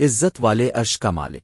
عزت والے عرش کا مالک۔